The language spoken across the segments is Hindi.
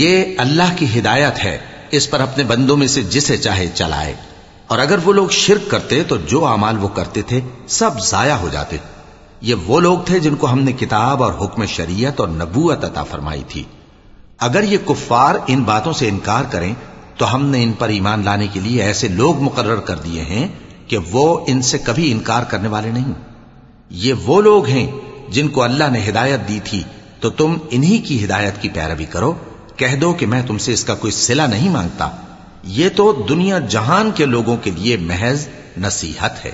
ये अल्लाह की हिदायत है इस पर अपने बंदों में से जिसे चाहे चलाए। और अगर वो लोग शिरक करते तो जो अमाल वो करते थे, सब जाया हो जाते। ये वो लोग थे जिनको हमने किताब और हुक्म शरीयत और नबूत अता फरमाई थी। अगर ये कुफ्फार इन बातों से इनकार करें तो हमने इन पर ईमान लाने के लिए ऐसे लोग मुकर्र कर दिए हैं कि वो इनसे कभी इनकार करने वाले नहीं। ये वो लोग हैं जिनको अल्लाह ने हिदायत दी थी तो तुम इन्हीं की हिदायत की पैरवी करो कह दो कि मैं तुमसे इसका कोई सिला नहीं मांगता ये तो दुनिया जहान के लोगों के लिए महज नसीहत है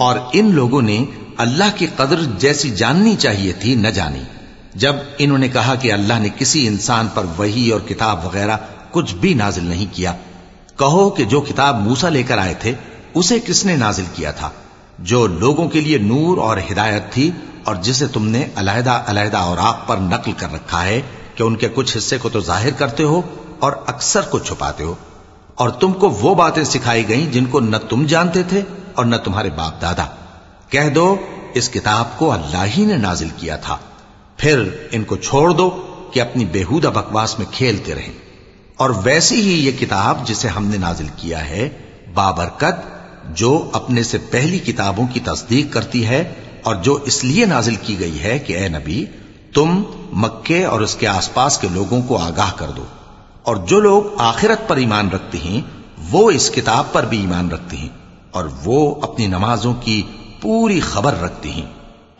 और इन लोगों ने अल्लाह की कदर जैसी जाननी चाहिए थी न जानी जब इन्होंने कहा कि अल्लाह ने किसी इंसान पर वही और किताब वगैरह कुछ भी नाजिल नहीं किया कहो कि जो किताब मूसा लेकर आए थे उसे किसने नाजिल किया था जो लोगों के लिए नूर और हिदायत थी और जिसे तुमने अलहदा अलहदा और आप पर नकल कर रखा है कि उनके कुछ हिस्से को तो ज़ाहिर करते हो और अक्सर को छुपाते हो। और तुमको वो बातें सिखाई गई जिनको न तुम जानते थे और न तुम्हारे बाप दादा कह दो, इस किताब को अल्लाह ही ने नाजिल किया था। फिर इनको छोड़ दो कि अपनी बेहुदा बकवास में खेलते रहें। और वैसी ही ये किताब जिसे हमने नाजिल किया है, बाबरकत जो अपने से पहली किताबों की तस्दीक करती है और जो इसलिए नाजिल की गई है कि ए नबी तुम मक्के और उसके आसपास के लोगों को आगाह कर दो और जो लोग आखिरत पर ईमान रखते हैं वो इस किताब पर भी ईमान रखते हैं और वो अपनी नमाजों की पूरी खबर रखती हैं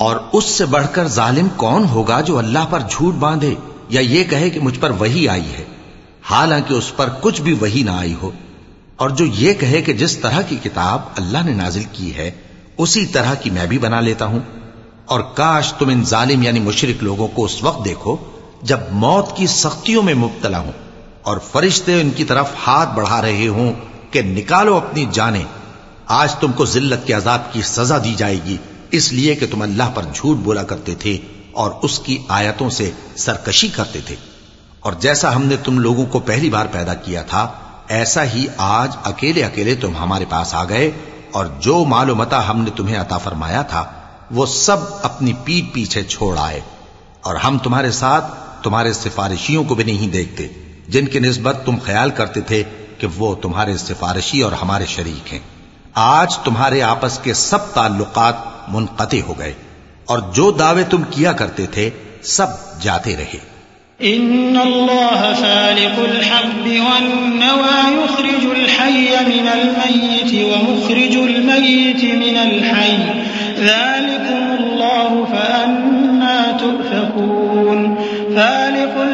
और उससे बढ़कर जालिम कौन होगा जो अल्लाह पर झूठ बांधे या ये कहे कि मुझ पर वही आई है हालांकि उस पर कुछ भी वही ना आई हो और जो ये कहे कि जिस तरह की किताब अल्लाह ने नाजिल की है उसी तरह की मैं भी बना लेता हूं और काश तुम इन जालिम यानी मुशरक लोगों को उस वक्त देखो जब मौत की सख्तियों में मुबतला हो और फरिश्ते उनकी तरफ़ हाथ बढ़ा रहे हों कि निकालो अपनी जाने, आज तुमको जिल्लत के अजाब की सजा दी जाएगी, इसलिए कि तुम अल्लाह पर झूठ बोला करते थे और उसकी आयतों से सरकशी करते थे। और जैसा हमने तुम लोगों को पहली बार पैदा किया था, ऐसा ही आज अकेले अकेले तुम हमारे पास आ गए और जो मालूमता हमने तुम्हें अता फरमाया था, वो सब अपनी पीठ पीछे छोड़ आए। और हम तुम्हारे साथ तुम्हारे सिफारिशियों को भी नहीं देखते, जिनकी निस्बत तुम ख्याल करते थे कि वो तुम्हारे सिफारिशी और हमारे शरीक हैं। आज तुम्हारे आपस के सब ताल्लुकात मुनकते हो गए, और जो दावे तुम किया करते थे, सब जाते रहे। इन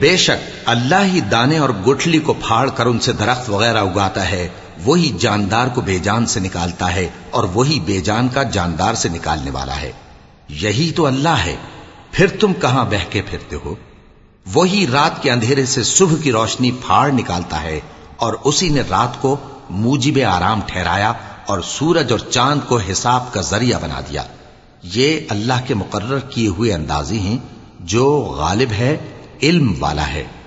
बेशक अल्लाह ही दाने और गुठली को फाड़ कर उनसे दरख्त वगैरह उगाता है वही जानदार को बेजान से निकालता है और वही बेजान का जानदार से निकालने वाला है यही तो अल्लाह है फिर तुम कहां बह के फिरते हो वही रात के अंधेरे से सुबह की रोशनी फाड़ निकालता है और उसी ने रात को मूजिब आराम ठहराया और सूरज और चाँद को हिसाब का ज़रिया बना दिया। ये अल्लाह के मुकर्र किए हुए अंदाजे हैं, जो गालिब है, इल्म वाला है।